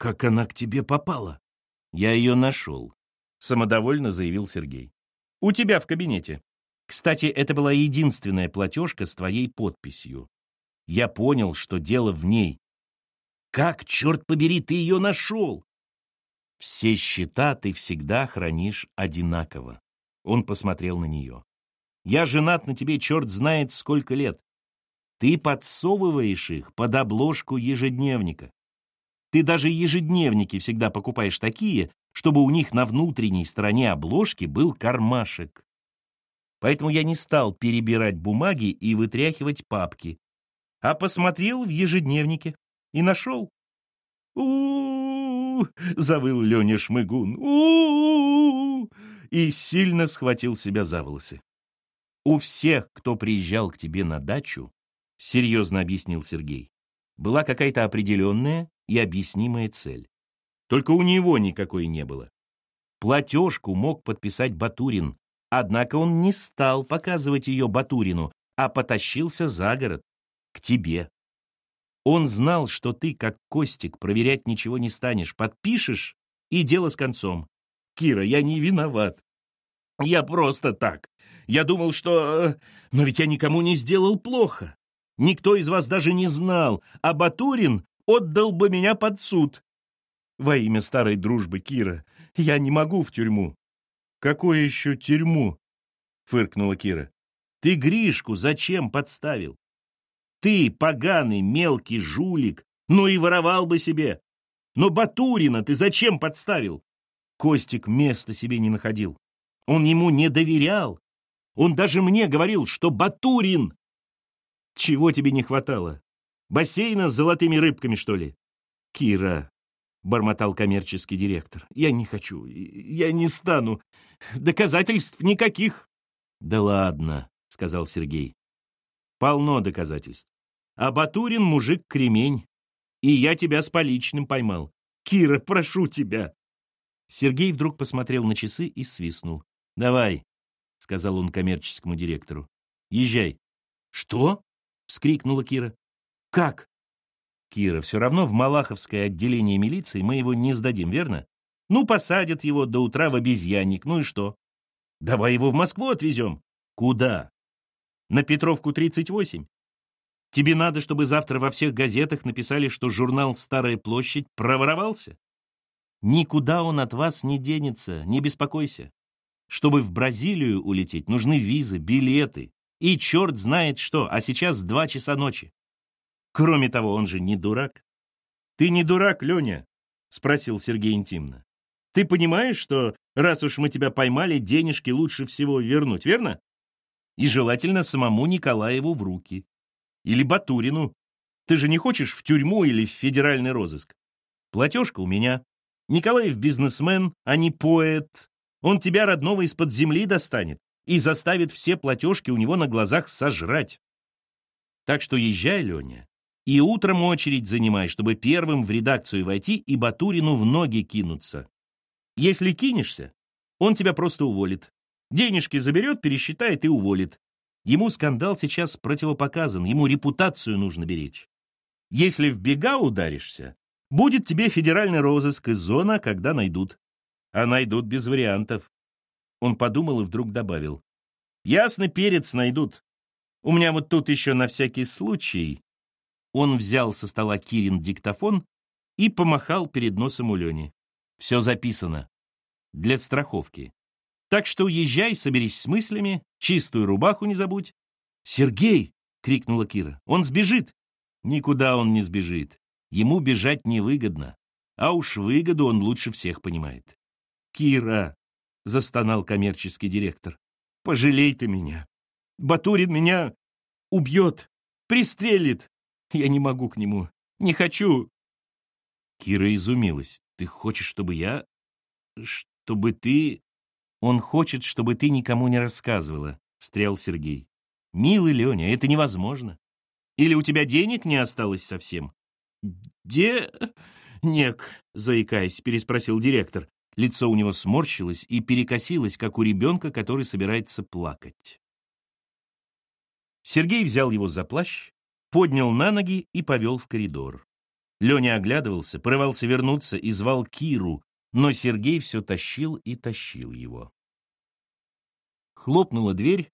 Как она к тебе попала? Я ее нашел, самодовольно заявил Сергей. У тебя в кабинете. Кстати, это была единственная платежка с твоей подписью. Я понял, что дело в ней. Как, черт побери, ты ее нашел? Все счета ты всегда хранишь одинаково. Он посмотрел на нее. Я женат на тебе черт знает сколько лет. Ты подсовываешь их под обложку ежедневника. Ты даже ежедневники всегда покупаешь такие, чтобы у них на внутренней стороне обложки был кармашек. Поэтому я не стал перебирать бумаги и вытряхивать папки, а посмотрел в ежедневнике и нашел. у завыл Леня Шмыгун. у и сильно схватил себя за волосы. «У всех, кто приезжал к тебе на дачу, — серьезно объяснил Сергей, — была какая-то определенная и объяснимая цель. Только у него никакой не было. Платежку мог подписать Батурин, однако он не стал показывать ее Батурину, а потащился за город, к тебе. Он знал, что ты, как Костик, проверять ничего не станешь, подпишешь, и дело с концом. Кира, я не виноват. Я просто так. Я думал, что... Э, но ведь я никому не сделал плохо. Никто из вас даже не знал, а Батурин отдал бы меня под суд. Во имя старой дружбы, Кира, я не могу в тюрьму. Какую еще тюрьму? Фыркнула Кира. Ты Гришку зачем подставил? Ты, поганый, мелкий жулик, ну и воровал бы себе. Но Батурина ты зачем подставил? Костик места себе не находил. Он ему не доверял. Он даже мне говорил, что Батурин. Чего тебе не хватало? Бассейна с золотыми рыбками, что ли? Кира, — бормотал коммерческий директор, — я не хочу, я не стану. Доказательств никаких. Да ладно, — сказал Сергей. Полно доказательств. А Батурин мужик кремень. И я тебя с поличным поймал. Кира, прошу тебя. Сергей вдруг посмотрел на часы и свистнул. «Давай», — сказал он коммерческому директору. «Езжай». «Что?» — вскрикнула Кира. «Как?» «Кира, все равно в Малаховское отделение милиции мы его не сдадим, верно? Ну, посадят его до утра в обезьянник, ну и что? Давай его в Москву отвезем». «Куда?» «На Петровку 38. Тебе надо, чтобы завтра во всех газетах написали, что журнал «Старая площадь» проворовался? Никуда он от вас не денется, не беспокойся. Чтобы в Бразилию улететь, нужны визы, билеты. И черт знает что, а сейчас два часа ночи. Кроме того, он же не дурак. Ты не дурак, Леня? Спросил Сергей интимно. Ты понимаешь, что раз уж мы тебя поймали, денежки лучше всего вернуть, верно? И желательно самому Николаеву в руки. Или Батурину. Ты же не хочешь в тюрьму или в федеральный розыск? Платежка у меня. Николаев бизнесмен, а не поэт. Он тебя, родного, из-под земли достанет и заставит все платежки у него на глазах сожрать. Так что езжай, Леня, и утром очередь занимай, чтобы первым в редакцию войти и Батурину в ноги кинуться. Если кинешься, он тебя просто уволит. Денежки заберет, пересчитает и уволит. Ему скандал сейчас противопоказан, ему репутацию нужно беречь. Если в бега ударишься, будет тебе федеральный розыск из зона, когда найдут а найдут без вариантов. Он подумал и вдруг добавил. Ясно, перец найдут. У меня вот тут еще на всякий случай. Он взял со стола Кирин диктофон и помахал перед носом у Лени. Все записано. Для страховки. Так что уезжай, соберись с мыслями, чистую рубаху не забудь. «Сергей!» — крикнула Кира. «Он сбежит!» Никуда он не сбежит. Ему бежать невыгодно. А уж выгоду он лучше всех понимает. Кира, — застонал коммерческий директор, — пожалей ты меня. Батурин меня убьет, пристрелит. Я не могу к нему, не хочу. Кира изумилась. Ты хочешь, чтобы я... Чтобы ты... Он хочет, чтобы ты никому не рассказывала, — встрял Сергей. Милый Леня, это невозможно. Или у тебя денег не осталось совсем? Де... Нек, заикаясь, переспросил директор. Лицо у него сморщилось и перекосилось, как у ребенка, который собирается плакать. Сергей взял его за плащ, поднял на ноги и повел в коридор. Леня оглядывался, порывался вернуться и звал Киру, но Сергей все тащил и тащил его. Хлопнула дверь,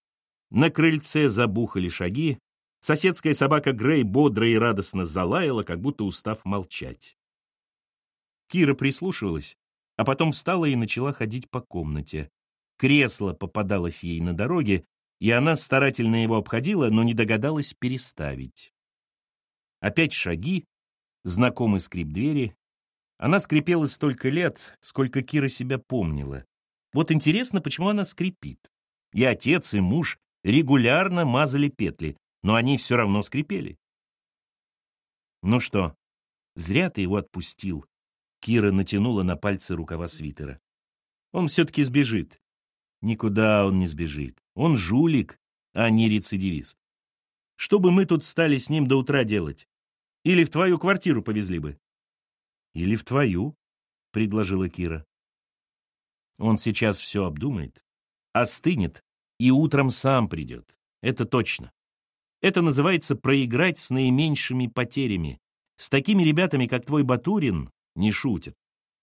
на крыльце забухали шаги, соседская собака Грей бодро и радостно залаяла, как будто устав молчать. Кира прислушивалась, а потом встала и начала ходить по комнате. Кресло попадалось ей на дороге, и она старательно его обходила, но не догадалась переставить. Опять шаги, знакомый скрип двери. Она скрипела столько лет, сколько Кира себя помнила. Вот интересно, почему она скрипит. И отец, и муж регулярно мазали петли, но они все равно скрипели. «Ну что, зря ты его отпустил», — Кира натянула на пальцы рукава свитера. «Он все-таки сбежит». «Никуда он не сбежит. Он жулик, а не рецидивист. Что бы мы тут стали с ним до утра делать? Или в твою квартиру повезли бы?» «Или в твою», — предложила Кира. Он сейчас все обдумает, остынет и утром сам придет. Это точно. Это называется проиграть с наименьшими потерями. С такими ребятами, как твой Батурин, не шутят.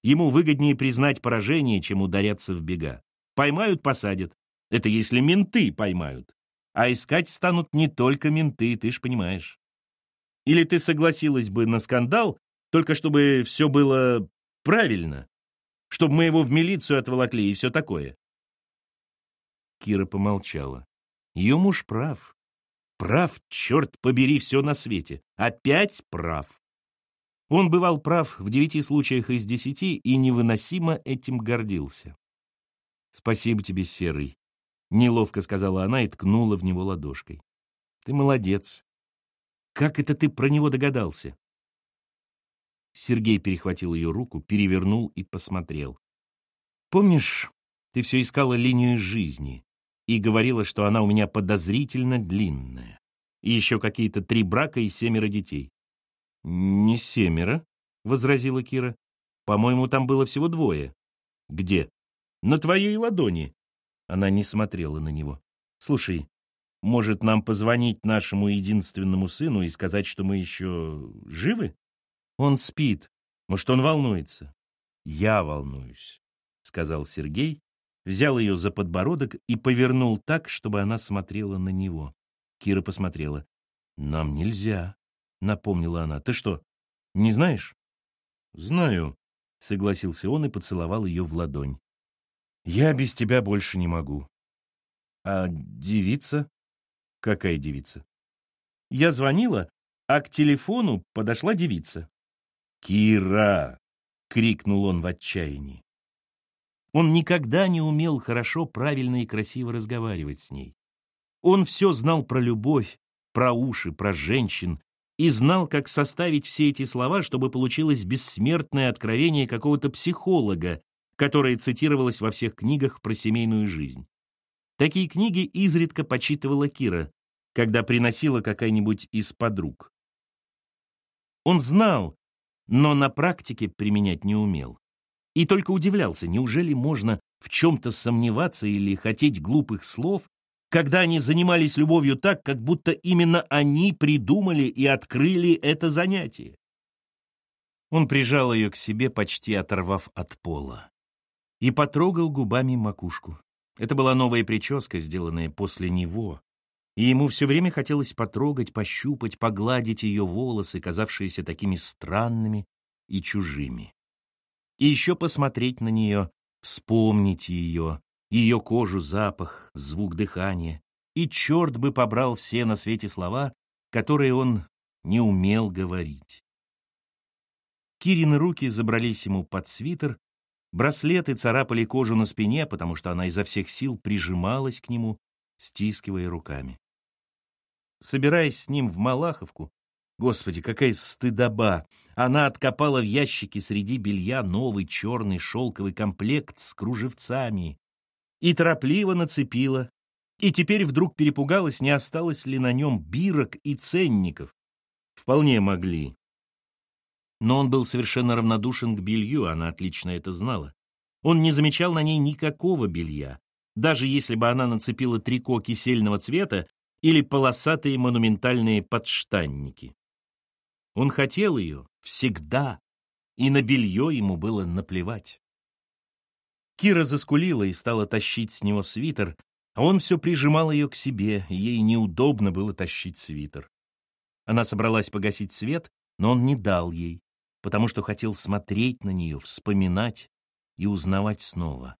Ему выгоднее признать поражение, чем ударяться в бега. Поймают, посадят. Это если менты поймают. А искать станут не только менты, ты ж понимаешь. Или ты согласилась бы на скандал, только чтобы все было правильно, чтобы мы его в милицию отволокли и все такое. Кира помолчала. Ее муж прав. Прав, черт побери, все на свете. Опять прав. Он бывал прав в девяти случаях из десяти и невыносимо этим гордился. «Спасибо тебе, Серый», Неловко сказала она и ткнула в него ладошкой. Ты молодец. Как это ты про него догадался? Сергей перехватил ее руку, перевернул и посмотрел. Помнишь, ты все искала линию жизни и говорила, что она у меня подозрительно длинная. И еще какие-то три брака и семеро детей. Не семеро, возразила Кира. По-моему, там было всего двое. Где? На твоей ладони. Она не смотрела на него. «Слушай, может, нам позвонить нашему единственному сыну и сказать, что мы еще живы? Он спит. Может, он волнуется?» «Я волнуюсь», — сказал Сергей, взял ее за подбородок и повернул так, чтобы она смотрела на него. Кира посмотрела. «Нам нельзя», — напомнила она. «Ты что, не знаешь?» «Знаю», — согласился он и поцеловал ее в ладонь. Я без тебя больше не могу. А девица? Какая девица? Я звонила, а к телефону подошла девица. «Кира!» — крикнул он в отчаянии. Он никогда не умел хорошо, правильно и красиво разговаривать с ней. Он все знал про любовь, про уши, про женщин, и знал, как составить все эти слова, чтобы получилось бессмертное откровение какого-то психолога, которая цитировалась во всех книгах про семейную жизнь. Такие книги изредка почитывала Кира, когда приносила какая-нибудь из подруг. Он знал, но на практике применять не умел. И только удивлялся, неужели можно в чем-то сомневаться или хотеть глупых слов, когда они занимались любовью так, как будто именно они придумали и открыли это занятие. Он прижал ее к себе, почти оторвав от пола и потрогал губами макушку. Это была новая прическа, сделанная после него, и ему все время хотелось потрогать, пощупать, погладить ее волосы, казавшиеся такими странными и чужими. И еще посмотреть на нее, вспомнить ее, ее кожу, запах, звук дыхания. И черт бы побрал все на свете слова, которые он не умел говорить. Кирины руки забрались ему под свитер, Браслеты царапали кожу на спине, потому что она изо всех сил прижималась к нему, стискивая руками. Собираясь с ним в Малаховку, господи, какая стыдоба! Она откопала в ящике среди белья новый черный шелковый комплект с кружевцами и торопливо нацепила, и теперь вдруг перепугалась, не осталось ли на нем бирок и ценников. Вполне могли. Но он был совершенно равнодушен к белью, она отлично это знала. Он не замечал на ней никакого белья, даже если бы она нацепила трико кисельного цвета или полосатые монументальные подштанники. Он хотел ее всегда, и на белье ему было наплевать. Кира заскулила и стала тащить с него свитер, а он все прижимал ее к себе, и ей неудобно было тащить свитер. Она собралась погасить свет, но он не дал ей, потому что хотел смотреть на нее, вспоминать и узнавать снова.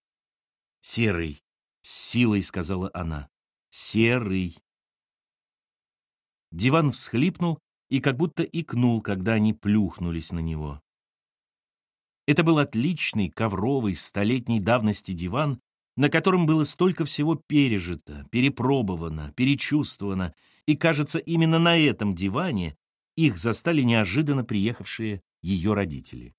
«Серый», — с силой сказала она, — «серый». Диван всхлипнул и как будто икнул, когда они плюхнулись на него. Это был отличный ковровый столетней давности диван, на котором было столько всего пережито, перепробовано, перечувствовано, и, кажется, именно на этом диване их застали неожиданно приехавшие ее родители.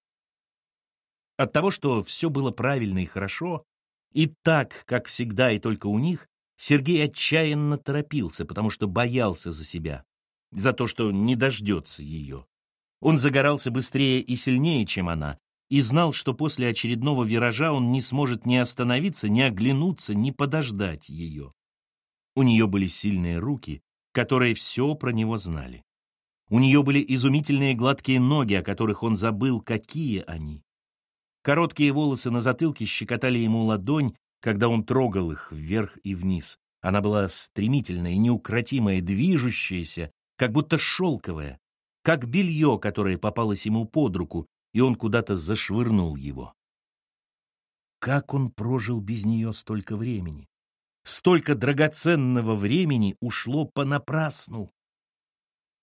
От того, что все было правильно и хорошо, и так, как всегда и только у них, Сергей отчаянно торопился, потому что боялся за себя, за то, что не дождется ее. Он загорался быстрее и сильнее, чем она, и знал, что после очередного виража он не сможет ни остановиться, ни оглянуться, ни подождать ее. У нее были сильные руки, которые все про него знали. У нее были изумительные гладкие ноги, о которых он забыл, какие они. Короткие волосы на затылке щекотали ему ладонь, когда он трогал их вверх и вниз. Она была стремительная, неукротимая, движущаяся, как будто шелковая, как белье, которое попалось ему под руку, и он куда-то зашвырнул его. Как он прожил без нее столько времени? Столько драгоценного времени ушло понапрасну.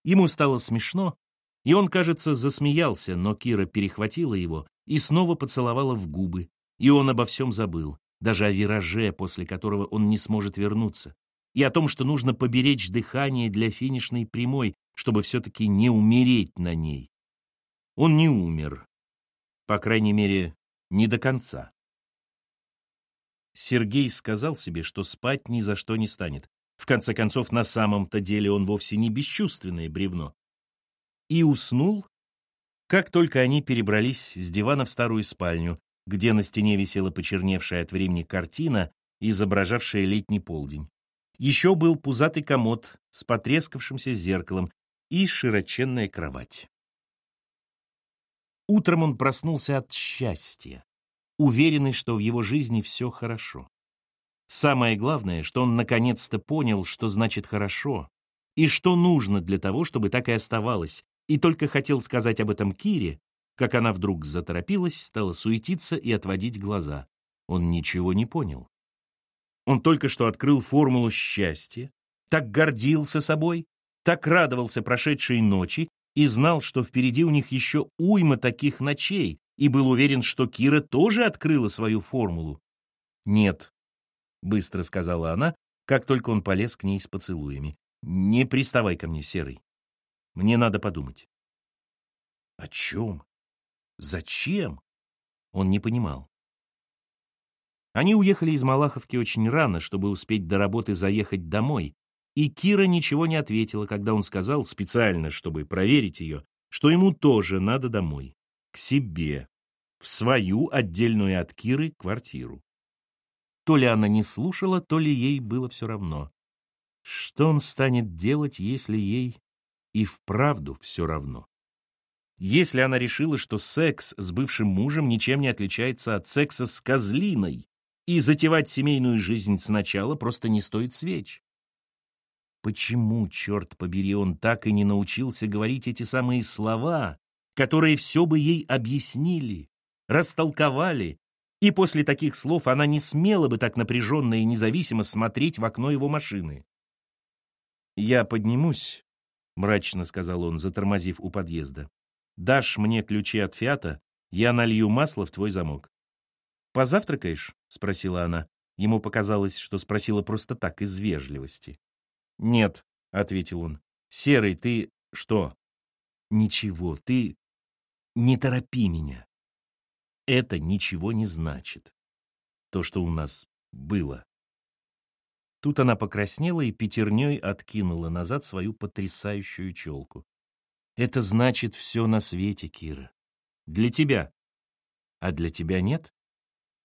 Ему стало смешно, и он, кажется, засмеялся, но Кира перехватила его и снова поцеловала в губы, и он обо всем забыл, даже о вираже, после которого он не сможет вернуться, и о том, что нужно поберечь дыхание для финишной прямой, чтобы все-таки не умереть на ней. Он не умер. По крайней мере, не до конца. Сергей сказал себе, что спать ни за что не станет. В конце концов, на самом-то деле он вовсе не бесчувственное бревно. И уснул, как только они перебрались с дивана в старую спальню, где на стене висела почерневшая от времени картина, изображавшая летний полдень. Еще был пузатый комод с потрескавшимся зеркалом и широченная кровать. Утром он проснулся от счастья, уверенный, что в его жизни все хорошо. Самое главное, что он наконец-то понял, что значит «хорошо», и что нужно для того, чтобы так и оставалось, и только хотел сказать об этом Кире, как она вдруг заторопилась, стала суетиться и отводить глаза. Он ничего не понял. Он только что открыл формулу счастья, так гордился собой, так радовался прошедшей ночи и знал, что впереди у них еще уйма таких ночей, и был уверен, что Кира тоже открыла свою формулу. «Нет», — быстро сказала она, как только он полез к ней с поцелуями. «Не приставай ко мне, Серый. Мне надо подумать». «О чем? Зачем?» Он не понимал. Они уехали из Малаховки очень рано, чтобы успеть до работы заехать домой, и Кира ничего не ответила, когда он сказал, специально, чтобы проверить ее, что ему тоже надо домой, к себе, в свою отдельную от Киры квартиру. То ли она не слушала, то ли ей было все равно. Что он станет делать, если ей и вправду все равно? Если она решила, что секс с бывшим мужем ничем не отличается от секса с козлиной, и затевать семейную жизнь сначала просто не стоит свеч. Почему, черт побери, он так и не научился говорить эти самые слова, которые все бы ей объяснили, растолковали, и после таких слов она не смела бы так напряженно и независимо смотреть в окно его машины. «Я поднимусь», — мрачно сказал он, затормозив у подъезда. «Дашь мне ключи от «Фиата», я налью масло в твой замок». «Позавтракаешь?» — спросила она. Ему показалось, что спросила просто так, из вежливости. «Нет», — ответил он. «Серый, ты что?» «Ничего, ты не торопи меня. Это ничего не значит. То, что у нас было». Тут она покраснела и пятерней откинула назад свою потрясающую челку. «Это значит все на свете, Кира. Для тебя. А для тебя нет?»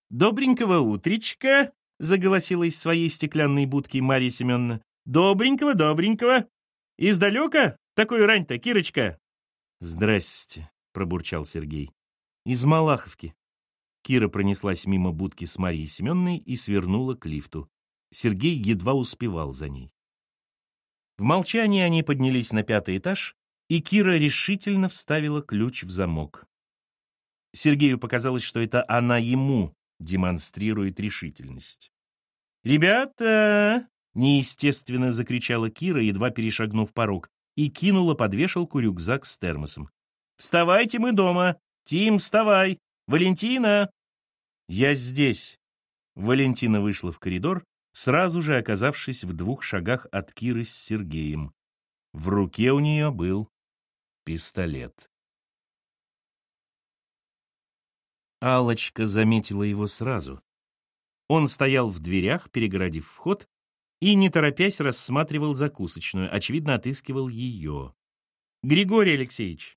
«Добренького утречка!» — заголосила из своей стеклянной будки Марья Семеновна. Добренького, добренького. Издалека? Такой рань-то, Кирочка. «Здрасте», — пробурчал Сергей. «Из Малаховки». Кира пронеслась мимо будки с Марией Семенной и свернула к лифту. Сергей едва успевал за ней. В молчании они поднялись на пятый этаж, и Кира решительно вставила ключ в замок. Сергею показалось, что это она ему демонстрирует решительность. «Ребята!» — неестественно закричала Кира, едва перешагнув порог, и кинула под вешалку рюкзак с термосом. «Вставайте, мы дома! Тим, вставай! Валентина!» «Я здесь!» Валентина вышла в коридор, сразу же оказавшись в двух шагах от Киры с Сергеем. В руке у нее был пистолет. Алочка заметила его сразу. Он стоял в дверях, перегородив вход, и, не торопясь, рассматривал закусочную, очевидно, отыскивал ее. «Григорий Алексеевич!»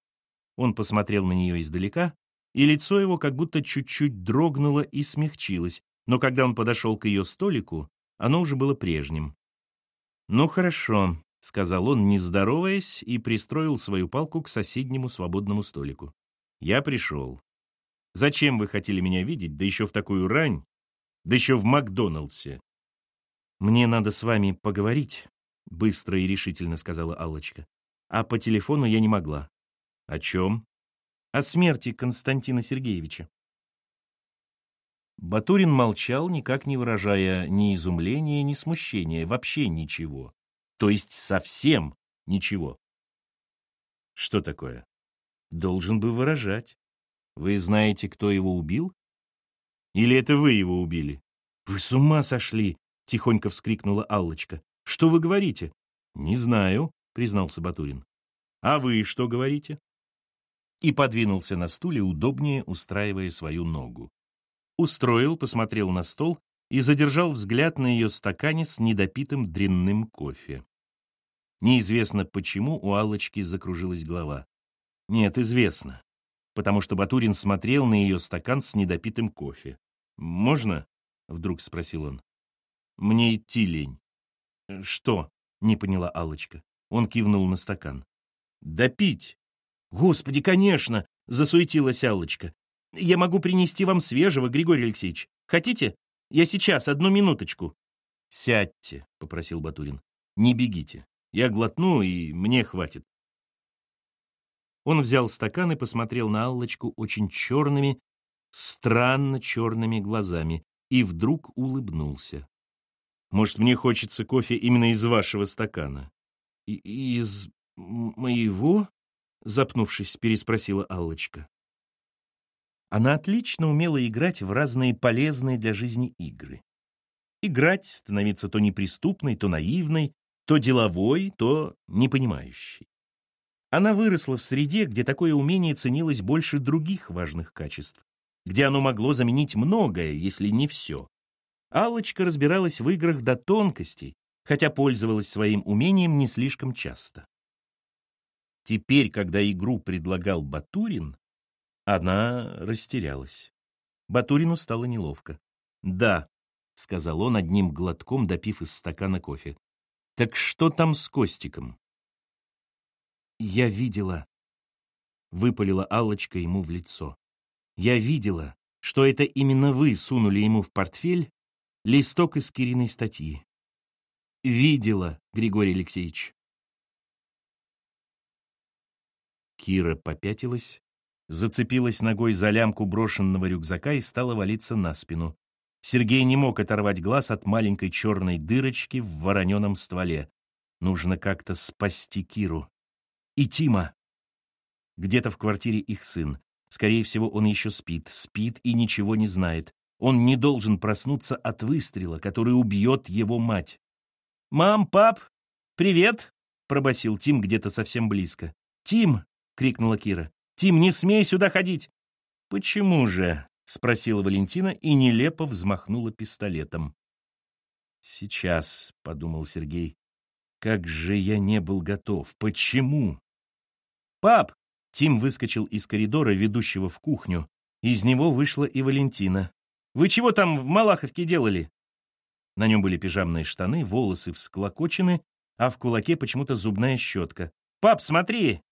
Он посмотрел на нее издалека, и лицо его как будто чуть-чуть дрогнуло и смягчилось, но когда он подошел к ее столику, оно уже было прежним. «Ну хорошо», — сказал он, не здороваясь, и пристроил свою палку к соседнему свободному столику. «Я пришел. Зачем вы хотели меня видеть, да еще в такую рань, да еще в Макдоналдсе?» «Мне надо с вами поговорить», — быстро и решительно сказала Аллочка. «А по телефону я не могла». «О чем?» «О смерти Константина Сергеевича». Батурин молчал, никак не выражая ни изумления, ни смущения, вообще ничего. То есть совсем ничего. Что такое? Должен бы выражать. Вы знаете, кто его убил? Или это вы его убили? Вы с ума сошли, тихонько вскрикнула Аллочка. Что вы говорите? Не знаю, признался Батурин. А вы что говорите? И подвинулся на стуле, удобнее устраивая свою ногу устроил, посмотрел на стол и задержал взгляд на ее стакане с недопитым дрянным кофе. Неизвестно почему у Аллочки закружилась голова. Нет, известно. Потому что Батурин смотрел на ее стакан с недопитым кофе. «Можно?» — вдруг спросил он. «Мне идти лень». «Что?» — не поняла Аллочка. Он кивнул на стакан. «Допить!» «Господи, конечно!» — засуетилась Аллочка. Я могу принести вам свежего, Григорий Алексеевич. Хотите? Я сейчас, одну минуточку. Сядьте, попросил Батурин. Не бегите. Я глотну, и мне хватит. Он взял стакан и посмотрел на Аллочку очень черными, странно черными глазами, и вдруг улыбнулся. Может, мне хочется кофе именно из вашего стакана? Из моего? Запнувшись, переспросила Аллочка. Она отлично умела играть в разные полезные для жизни игры. Играть, становиться то неприступной, то наивной, то деловой, то непонимающей. Она выросла в среде, где такое умение ценилось больше других важных качеств, где оно могло заменить многое, если не все. Аллочка разбиралась в играх до тонкостей, хотя пользовалась своим умением не слишком часто. Теперь, когда игру предлагал Батурин, она растерялась. Батурину стало неловко. «Да», — сказал он одним глотком, допив из стакана кофе. «Так что там с Костиком?» «Я видела», — выпалила алочка ему в лицо. «Я видела, что это именно вы сунули ему в портфель листок из Кириной статьи. Видела, Григорий Алексеевич». Кира попятилась, зацепилась ногой за лямку брошенного рюкзака и стала валиться на спину. Сергей не мог оторвать глаз от маленькой черной дырочки в вороненом стволе. Нужно как-то спасти Киру. И Тима. Где-то в квартире их сын. Скорее всего, он еще спит. Спит и ничего не знает. Он не должен проснуться от выстрела, который убьет его мать. «Мам, пап, привет!» — пробасил Тим где-то совсем близко. «Тим!» — крикнула Кира. Тим, не смей сюда ходить!» «Почему же?» — спросила Валентина и нелепо взмахнула пистолетом. «Сейчас», — подумал Сергей, — «как же я не был готов! Почему?» «Пап!» — Тим выскочил из коридора, ведущего в кухню. Из него вышла и Валентина. «Вы чего там в Малаховке делали?» На нем были пижамные штаны, волосы всклокочены, а в кулаке почему-то зубная щетка. «Пап, смотри!»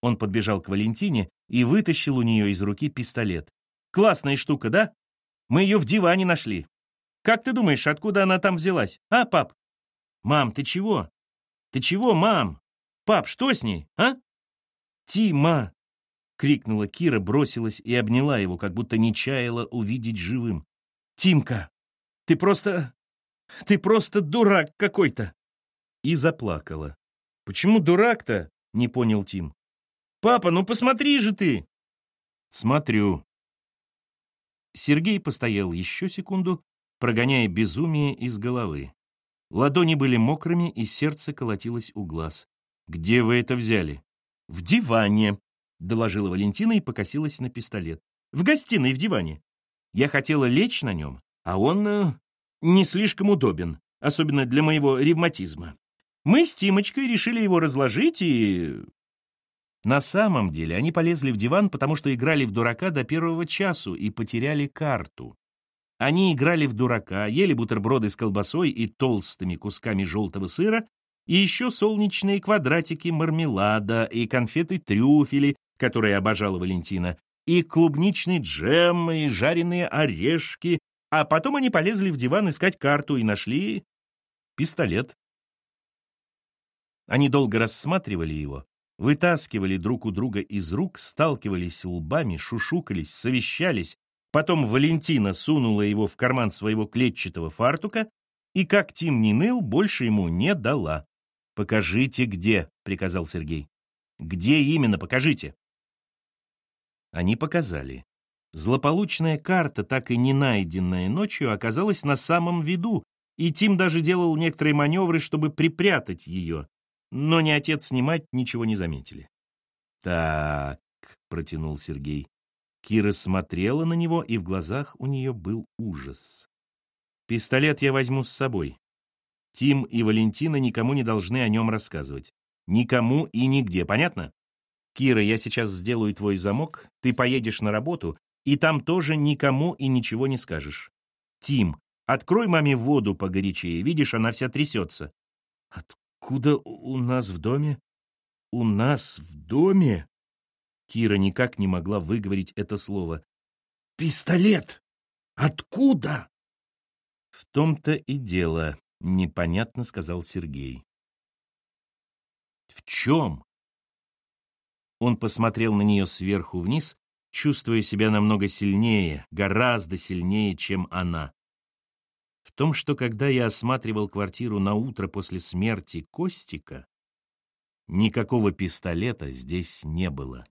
Он подбежал к Валентине и вытащил у нее из руки пистолет. «Классная штука, да? Мы ее в диване нашли. Как ты думаешь, откуда она там взялась? А, пап?» «Мам, ты чего? Ты чего, мам? Пап, что с ней, а?» «Тима!» — крикнула Кира, бросилась и обняла его, как будто не чаяла увидеть живым. «Тимка, ты просто... ты просто дурак какой-то!» И заплакала. «Почему дурак-то?» — не понял Тим. «Папа, ну посмотри же ты!» «Смотрю». Сергей постоял еще секунду, прогоняя безумие из головы. Ладони были мокрыми, и сердце колотилось у глаз. «Где вы это взяли?» «В диване», — доложила Валентина и покосилась на пистолет. «В гостиной, в диване. Я хотела лечь на нем, а он э, не слишком удобен, особенно для моего ревматизма. Мы с Тимочкой решили его разложить и... На самом деле они полезли в диван, потому что играли в дурака до первого часу и потеряли карту. Они играли в дурака, ели бутерброды с колбасой и толстыми кусками желтого сыра, и еще солнечные квадратики мармелада и конфеты-трюфели, которые обожала Валентина, и клубничный джем, и жареные орешки, а потом они полезли в диван искать карту и нашли пистолет. Они долго рассматривали его, вытаскивали друг у друга из рук, сталкивались лбами, шушукались, совещались. Потом Валентина сунула его в карман своего клетчатого фартука и, как Тим не ныл, больше ему не дала. «Покажите, где», — приказал Сергей. «Где именно, покажите». Они показали. Злополучная карта, так и не найденная ночью, оказалась на самом виду, и Тим даже делал некоторые маневры, чтобы припрятать ее. Но ни отец, ни мать ничего не заметили. «Так», — протянул Сергей. Кира смотрела на него, и в глазах у нее был ужас. «Пистолет я возьму с собой. Тим и Валентина никому не должны о нем рассказывать. Никому и нигде, понятно? Кира, я сейчас сделаю твой замок, ты поедешь на работу, и там тоже никому и ничего не скажешь. Тим, открой маме воду погорячее, видишь, она вся трясется. Откуда у нас в доме? У нас в доме? Кира никак не могла выговорить это слово. Пистолет! Откуда? В том-то и дело, — непонятно сказал Сергей. «В чем?» Он посмотрел на нее сверху вниз, чувствуя себя намного сильнее, гораздо сильнее, чем она. В том, что когда я осматривал квартиру на утро после смерти Костика, никакого пистолета здесь не было.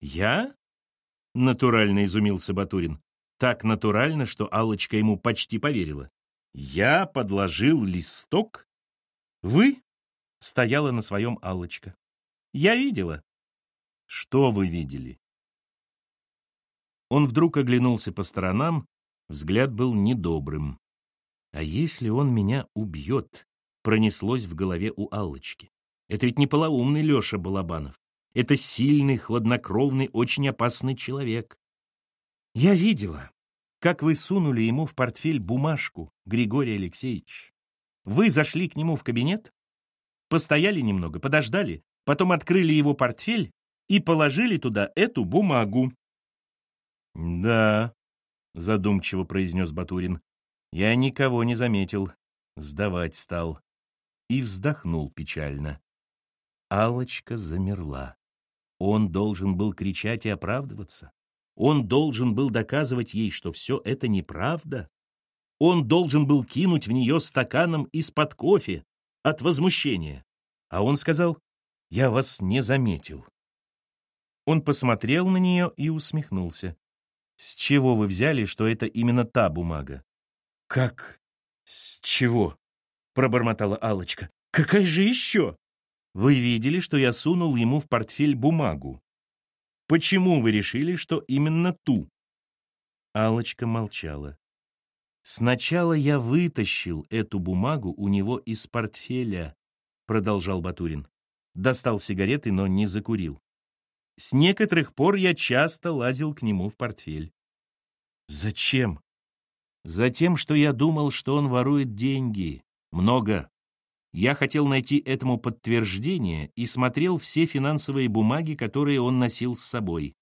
«Я?» — натурально изумился Батурин. Так натурально, что алочка ему почти поверила. «Я подложил листок?» «Вы?» — стояла на своем алочка «Я видела». «Что вы видели?» Он вдруг оглянулся по сторонам, взгляд был недобрым. «А если он меня убьет?» — пронеслось в голове у алочки «Это ведь не полоумный Леша Балабанов. Это сильный, хладнокровный, очень опасный человек. Я видела, как вы сунули ему в портфель бумажку, Григорий Алексеевич. Вы зашли к нему в кабинет, постояли немного, подождали, потом открыли его портфель и положили туда эту бумагу. «Да», — задумчиво произнес Батурин, — «я никого не заметил, сдавать стал». И вздохнул печально. алочка замерла. Он должен был кричать и оправдываться. Он должен был доказывать ей, что все это неправда. Он должен был кинуть в нее стаканом из-под кофе от возмущения. А он сказал, «Я вас не заметил». Он посмотрел на нее и усмехнулся. «С чего вы взяли, что это именно та бумага?» «Как? С чего?» — пробормотала алочка «Какая же еще?» «Вы видели, что я сунул ему в портфель бумагу. Почему вы решили, что именно ту? Алочка молчала. Сначала я вытащил эту бумагу у него из портфеля, продолжал Батурин. Достал сигареты, но не закурил. С некоторых пор я часто лазил к нему в портфель. Зачем? Затем, что я думал, что он ворует деньги. Много. Я хотел найти этому подтверждение и смотрел все финансовые бумаги, которые он носил с собой.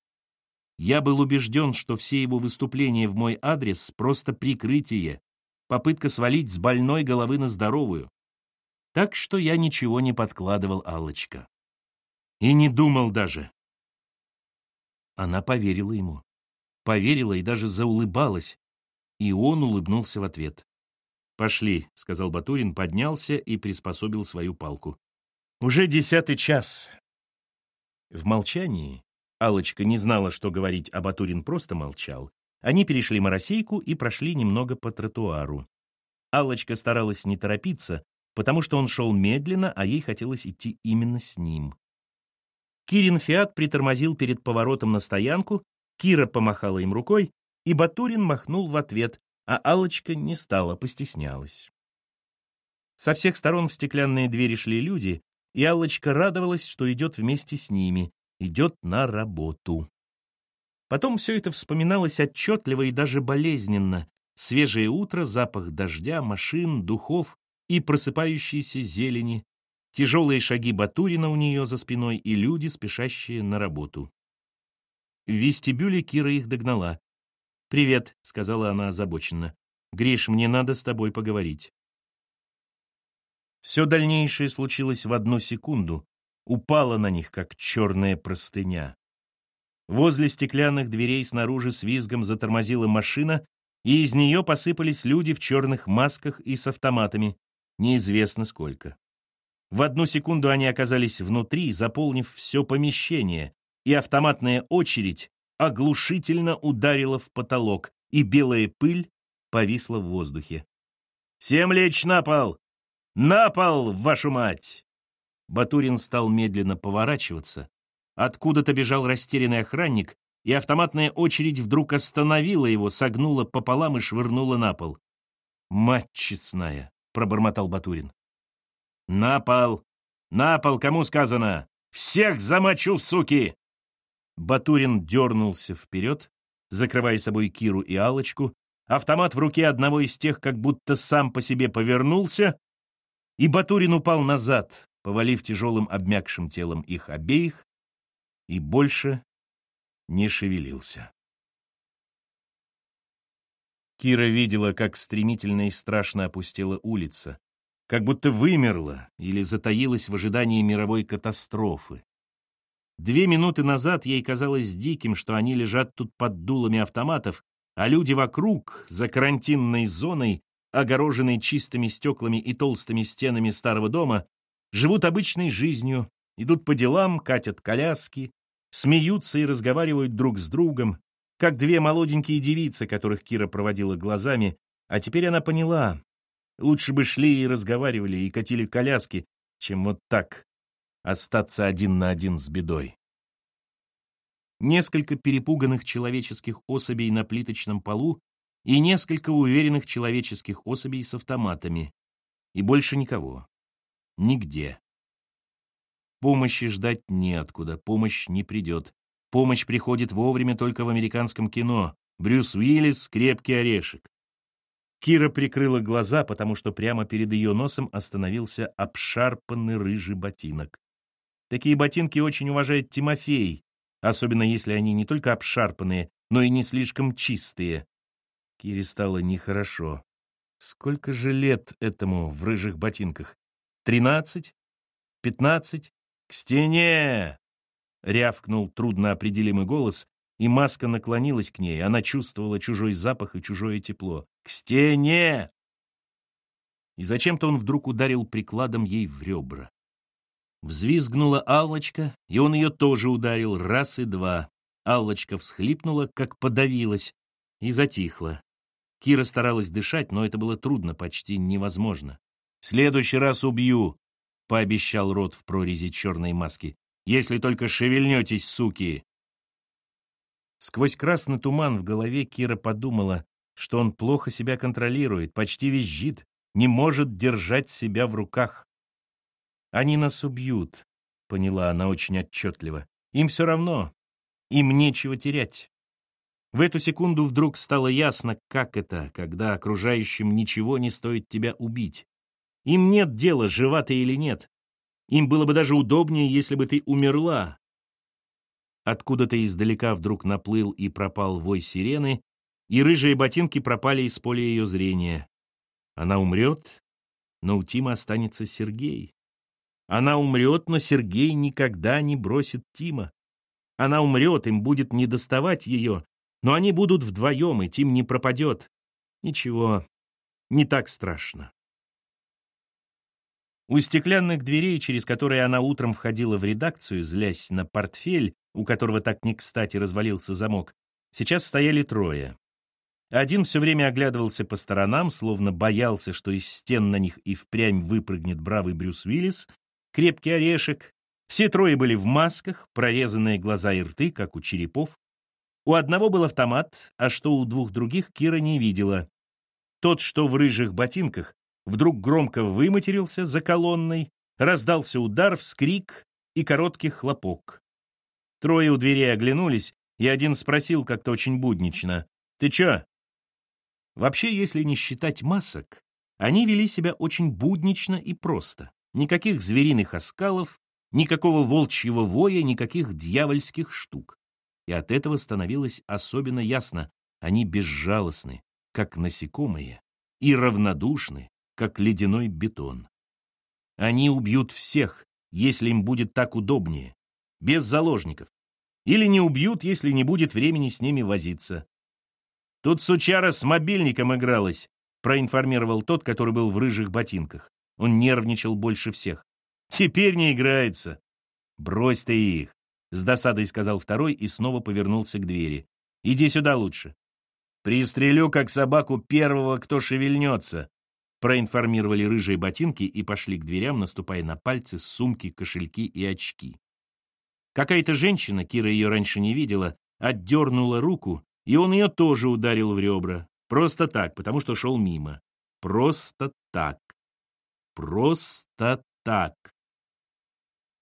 Я был убежден, что все его выступления в мой адрес — просто прикрытие, попытка свалить с больной головы на здоровую. Так что я ничего не подкладывал Аллочка. И не думал даже. Она поверила ему. Поверила и даже заулыбалась. И он улыбнулся в ответ. «Пошли», — сказал Батурин, поднялся и приспособил свою палку. «Уже десятый час». В молчании Алочка не знала, что говорить, а Батурин просто молчал. Они перешли Моросейку и прошли немного по тротуару. Алочка старалась не торопиться, потому что он шел медленно, а ей хотелось идти именно с ним. Кирин Фиат притормозил перед поворотом на стоянку, Кира помахала им рукой, и Батурин махнул в ответ, а Алочка не стала, постеснялась. Со всех сторон в стеклянные двери шли люди, и Аллочка радовалась, что идет вместе с ними, идет на работу. Потом все это вспоминалось отчетливо и даже болезненно. Свежее утро, запах дождя, машин, духов и просыпающейся зелени, тяжелые шаги Батурина у нее за спиной и люди, спешащие на работу. В вестибюле Кира их догнала. «Привет», — сказала она озабоченно. «Гриш, мне надо с тобой поговорить». Все дальнейшее случилось в одну секунду, упало на них, как черная простыня. Возле стеклянных дверей снаружи с визгом затормозила машина, и из нее посыпались люди в черных масках и с автоматами, неизвестно сколько. В одну секунду они оказались внутри, заполнив все помещение, и автоматная очередь оглушительно ударила в потолок, и белая пыль повисла в воздухе. «Всем лечь на пол! На пол, вашу мать!» Батурин стал медленно поворачиваться. Откуда-то бежал растерянный охранник, и автоматная очередь вдруг остановила его, согнула пополам и швырнула на пол. «Мать честная!» — пробормотал Батурин. «На пол! На пол, кому сказано! Всех замочу, суки!» Батурин дернулся вперед, закрывая собой Киру и алочку Автомат в руке одного из тех как будто сам по себе повернулся, и Батурин упал назад, повалив тяжелым обмякшим телом их обеих, и больше не шевелился. Кира видела, как стремительно и страшно опустела улица, как будто вымерла или затаилась в ожидании мировой катастрофы. Две минуты назад ей казалось диким, что они лежат тут под дулами автоматов, а люди вокруг, за карантинной зоной, огороженной чистыми стеклами и толстыми стенами старого дома, живут обычной жизнью, идут по делам, катят коляски, смеются и разговаривают друг с другом, как две молоденькие девицы, которых Кира проводила глазами, а теперь она поняла, лучше бы шли и разговаривали, и катили коляски, чем вот так остаться один на один с бедой. Несколько перепуганных человеческих особей на плиточном полу и несколько уверенных человеческих особей с автоматами. И больше никого. Нигде. Помощи ждать неоткуда, помощь не придет. Помощь приходит вовремя только в американском кино. Брюс Уиллис — крепкий орешек. Кира прикрыла глаза, потому что прямо перед ее носом остановился обшарпанный рыжий ботинок. Такие ботинки очень уважает Тимофей, особенно если они не только обшарпанные, но и не слишком чистые. Кире стало нехорошо. Сколько же лет этому в рыжих ботинках? Тринадцать? Пятнадцать? К стене! Рявкнул трудноопределимый голос, и маска наклонилась к ней. Она чувствовала чужой запах и чужое тепло. «К стене!» И зачем-то он вдруг ударил прикладом ей в ребра. Взвизгнула Аллочка, и он ее тоже ударил раз и два. Аллочка всхлипнула, как подавилась, и затихла. Кира старалась дышать, но это было трудно, почти невозможно. «В следующий раз убью», — пообещал рот в прорези черной маски. «Если только шевельнетесь, суки!» Сквозь красный туман в голове Кира подумала, что он плохо себя контролирует, почти визжит, не может держать себя в руках. Они нас убьют, поняла она очень отчетливо. Им все равно. Им нечего терять. В эту секунду вдруг стало ясно, как это, когда окружающим ничего не стоит тебя убить. Им нет дела, жива ты или нет. Им было бы даже удобнее, если бы ты умерла. Откуда-то издалека вдруг наплыл и пропал вой сирены, и рыжие ботинки пропали из поля ее зрения. Она умрет, но у Тима останется Сергей. Она умрет, но Сергей никогда не бросит Тима. Она умрет, им будет не доставать ее, но они будут вдвоем, и Тим не пропадет. Ничего, не так страшно. У стеклянных дверей, через которые она утром входила в редакцию, злясь на портфель, у которого так не кстати развалился замок, сейчас стояли трое. Один все время оглядывался по сторонам, словно боялся, что из стен на них и впрямь выпрыгнет бравый Брюс Уиллис, крепкий орешек. Все трое были в масках, прорезанные глаза и рты, как у черепов. У одного был автомат, а что у двух других Кира не видела. Тот, что в рыжих ботинках, вдруг громко выматерился за колонной, раздался удар, вскрик и короткий хлопок. Трое у дверей оглянулись, и один спросил как-то очень буднично. «Ты чё?» Вообще, если не считать масок, они вели себя очень буднично и просто. Никаких звериных оскалов, никакого волчьего воя, никаких дьявольских штук. И от этого становилось особенно ясно, они безжалостны, как насекомые, и равнодушны, как ледяной бетон. Они убьют всех, если им будет так удобнее, без заложников. Или не убьют, если не будет времени с ними возиться. Тут сучара с мобильником игралась, проинформировал тот, который был в рыжих ботинках. Он нервничал больше всех. Теперь не играется. Брось ты их, с досадой сказал второй и снова повернулся к двери. Иди сюда лучше. Пристрелю, как собаку, первого, кто шевельнется. Проинформировали рыжие ботинки и пошли к дверям, наступая на пальцы, сумки, кошельки и очки. Какая-то женщина, Кира ее раньше не видела, отдернула руку и он ее тоже ударил в ребра. Просто так, потому что шел мимо. Просто так. Просто так.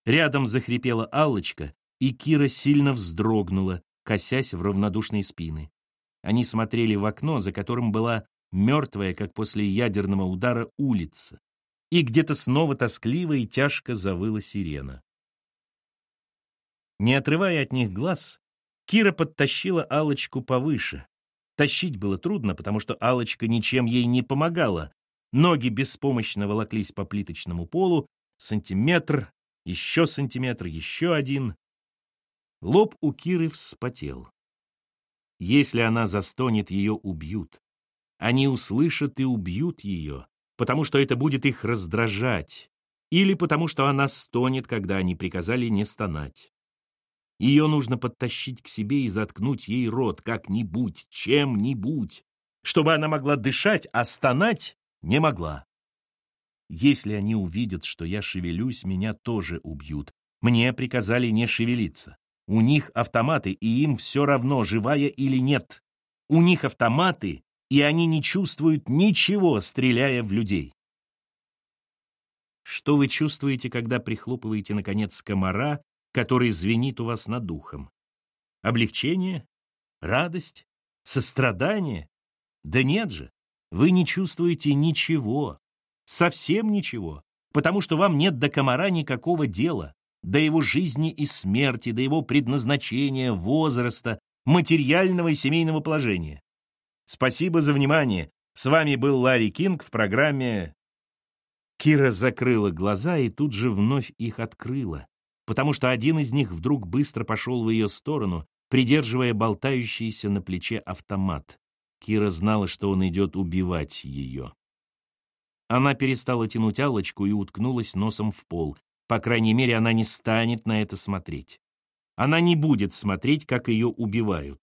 Рядом захрипела Аллочка, и Кира сильно вздрогнула, косясь в равнодушные спины. Они смотрели в окно, за которым была мертвая, как после ядерного удара, улица. И где-то снова тоскливо и тяжко завыла сирена. Не отрывая от них глаз, Кира подтащила алочку повыше. Тащить было трудно, потому что алочка ничем ей не помогала. Ноги беспомощно волоклись по плиточному полу, сантиметр, еще сантиметр, еще один. Лоб у Киры вспотел. Если она застонет, ее убьют. Они услышат и убьют ее, потому что это будет их раздражать, или потому что она стонет, когда они приказали не стонать. Ее нужно подтащить к себе и заткнуть ей рот как-нибудь, чем-нибудь, чтобы она могла дышать, а стонать не могла. Если они увидят, что я шевелюсь, меня тоже убьют. Мне приказали не шевелиться. У них автоматы, и им все равно, живая или нет. У них автоматы, и они не чувствуют ничего, стреляя в людей. Что вы чувствуете, когда прихлопываете, наконец, комара который звенит у вас над духом. Облегчение? Радость? Сострадание? Да нет же, вы не чувствуете ничего, совсем ничего, потому что вам нет до комара никакого дела, до его жизни и смерти, до его предназначения, возраста, материального и семейного положения. Спасибо за внимание. С вами был Ларри Кинг в программе... Кира закрыла глаза и тут же вновь их открыла потому что один из них вдруг быстро пошел в ее сторону, придерживая болтающийся на плече автомат. Кира знала, что он идет убивать ее. Она перестала тянуть алочку и уткнулась носом в пол. По крайней мере, она не станет на это смотреть. Она не будет смотреть, как ее убивают.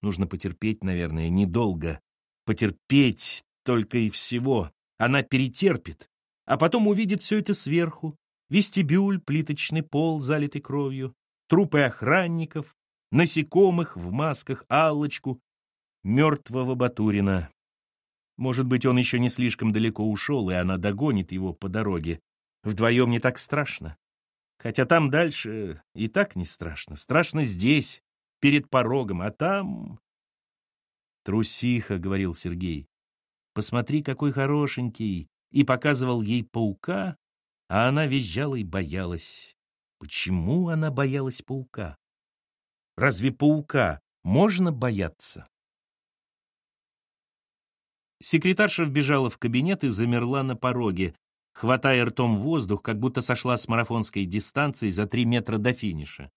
Нужно потерпеть, наверное, недолго. Потерпеть только и всего. Она перетерпит, а потом увидит все это сверху, вестибюль, плиточный пол, залитый кровью, трупы охранников, насекомых в масках, аллочку, мертвого Батурина. Может быть, он еще не слишком далеко ушел, и она догонит его по дороге. Вдвоем не так страшно. Хотя там дальше и так не страшно. Страшно здесь, перед порогом, а там... «Трусиха», — говорил Сергей. «Посмотри, какой хорошенький, и показывал ей паука, а она визжала и боялась. Почему она боялась паука? Разве паука можно бояться? Секретарша вбежала в кабинет и замерла на пороге, хватая ртом воздух, как будто сошла с марафонской дистанции за три метра до финиша.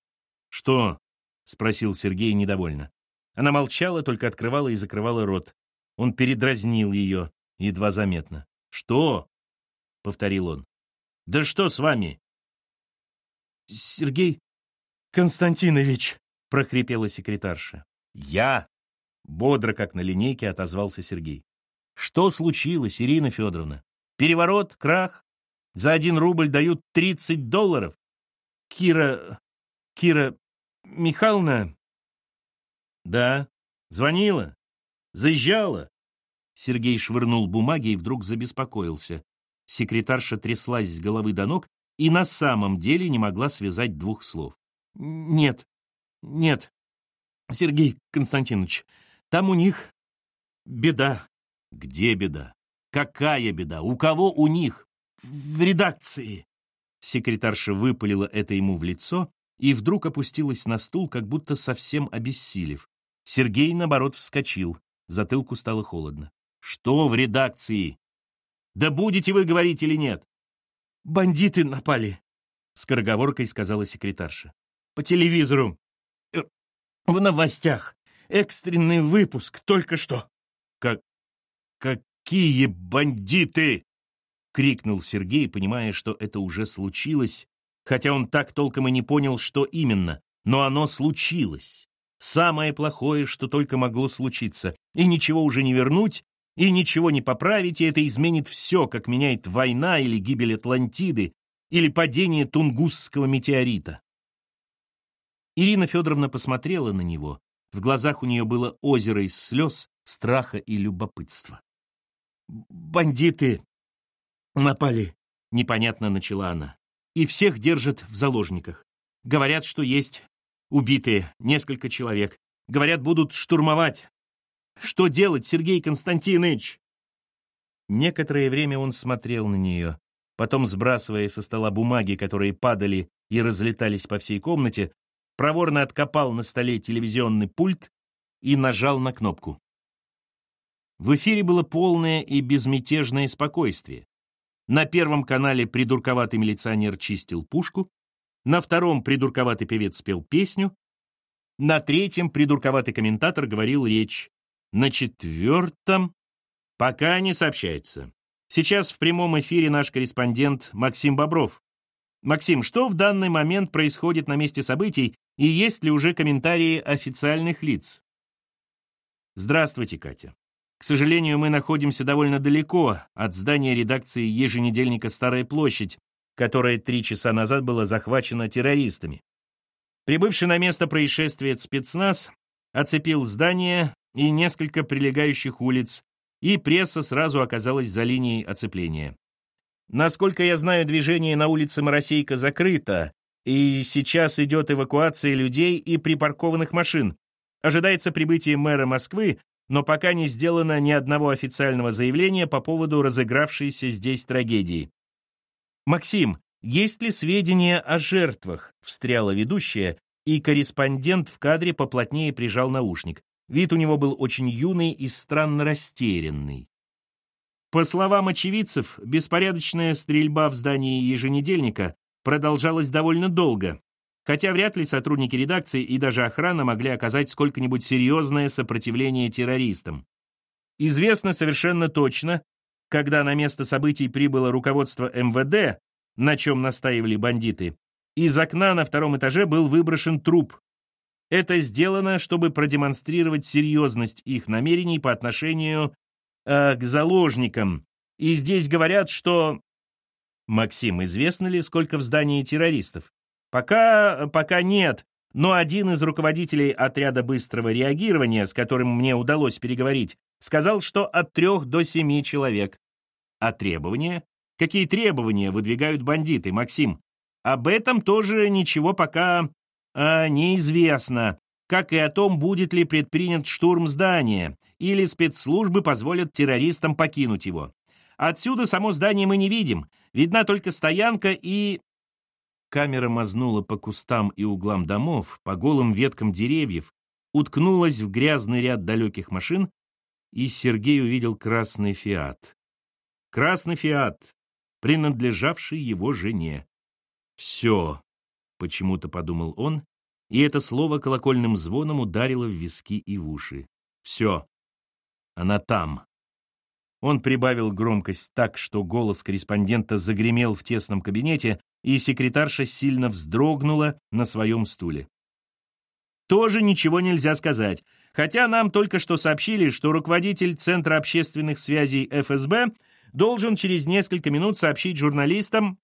«Что?» — спросил Сергей недовольно. Она молчала, только открывала и закрывала рот. Он передразнил ее, едва заметно. «Что?» — повторил он. «Да что с вами?» «Сергей Константинович!» — прохрипела секретарша. «Я!» — бодро, как на линейке, отозвался Сергей. «Что случилось, Ирина Федоровна? Переворот, крах? За один рубль дают тридцать долларов? Кира... Кира Михайловна...» «Да, звонила, заезжала». Сергей швырнул бумаги и вдруг забеспокоился. Секретарша тряслась с головы до ног и на самом деле не могла связать двух слов. «Нет, нет, Сергей Константинович, там у них беда». «Где беда? Какая беда? У кого у них?» «В редакции». Секретарша выпалила это ему в лицо и вдруг опустилась на стул, как будто совсем обессилев. Сергей, наоборот, вскочил. Затылку стало холодно. «Что в редакции? Да будете вы говорить или нет?» «Бандиты напали», — скороговоркой сказала секретарша. «По телевизору. Э, в новостях. Экстренный выпуск только что». «Как... какие бандиты?» — крикнул Сергей, понимая, что это уже случилось, хотя он так толком и не понял, что именно. Но оно случилось. Самое плохое, что только могло случиться. И ничего уже не вернуть, и ничего не поправить, и это изменит все, как меняет война или гибель Атлантиды, или падение Тунгусского метеорита. Ирина Федоровна посмотрела на него. В глазах у нее было озеро из слез, страха и любопытства. «Бандиты напали», — непонятно начала она. «И всех держат в заложниках. Говорят, что есть убитые, несколько человек. Говорят, будут штурмовать. Что делать, Сергей Константинович?» Некоторое время он смотрел на нее, потом, сбрасывая со стола бумаги, которые падали и разлетались по всей комнате, проворно откопал на столе телевизионный пульт и нажал на кнопку. В эфире было полное и безмятежное спокойствие. На первом канале придурковатый милиционер чистил пушку, на втором придурковатый певец спел песню, на третьем придурковатый комментатор говорил речь, на четвертом пока не сообщается. Сейчас в прямом эфире наш корреспондент Максим Бобров. Максим, что в данный момент происходит на месте событий и есть ли уже комментарии официальных лиц? Здравствуйте, Катя. К сожалению, мы находимся довольно далеко от здания редакции еженедельника «Старая площадь», которое три часа назад было захвачено террористами. Прибывший на место происшествия спецназ оцепил здание и несколько прилегающих улиц, и пресса сразу оказалась за линией оцепления. Насколько я знаю, движение на улице Моросейка закрыто, и сейчас идет эвакуация людей и припаркованных машин. Ожидается прибытие мэра Москвы, но пока не сделано ни одного официального заявления по поводу разыгравшейся здесь трагедии. «Максим, есть ли сведения о жертвах?» — встряла ведущая, и корреспондент в кадре поплотнее прижал наушник. Вид у него был очень юный и странно растерянный. По словам очевидцев, беспорядочная стрельба в здании еженедельника продолжалась довольно долго, хотя вряд ли сотрудники редакции и даже охрана могли оказать сколько-нибудь серьезное сопротивление террористам. Известно совершенно точно, когда на место событий прибыло руководство МВД, на чем настаивали бандиты, из окна на втором этаже был выброшен труп, это сделано, чтобы продемонстрировать серьезность их намерений по отношению э, к заложникам. И здесь говорят, что... Максим, известно ли, сколько в здании террористов? Пока, пока нет, но один из руководителей отряда быстрого реагирования, с которым мне удалось переговорить, сказал, что от трех до семи человек. А требования? Какие требования выдвигают бандиты, Максим? Об этом тоже ничего пока а неизвестно, как и о том, будет ли предпринят штурм здания, или спецслужбы позволят террористам покинуть его. Отсюда само здание мы не видим. Видна только стоянка и...» Камера мазнула по кустам и углам домов, по голым веткам деревьев, уткнулась в грязный ряд далеких машин, и Сергей увидел красный «Фиат». Красный «Фиат», принадлежавший его жене. «Все», — почему-то подумал он, и это слово колокольным звоном ударило в виски и в уши. «Все, она там». Он прибавил громкость так, что голос корреспондента загремел в тесном кабинете, и секретарша сильно вздрогнула на своем стуле. Тоже ничего нельзя сказать, хотя нам только что сообщили, что руководитель Центра общественных связей ФСБ должен через несколько минут сообщить журналистам...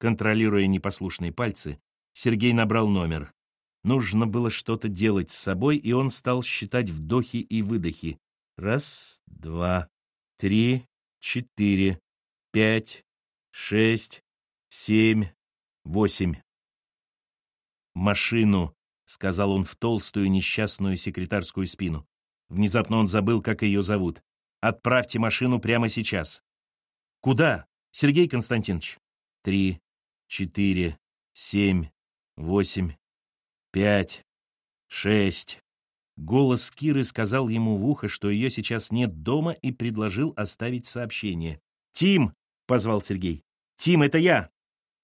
Контролируя непослушные пальцы, Сергей набрал номер. Нужно было что-то делать с собой, и он стал считать вдохи и выдохи. Раз, два, три, четыре, пять, шесть, семь, восемь. «Машину», — сказал он в толстую несчастную секретарскую спину. Внезапно он забыл, как ее зовут. «Отправьте машину прямо сейчас». «Куда, Сергей Константинович?» «Три, четыре, семь, восемь, пять, шесть». Голос Киры сказал ему в ухо, что ее сейчас нет дома, и предложил оставить сообщение. «Тим!» — позвал Сергей. «Тим, это я!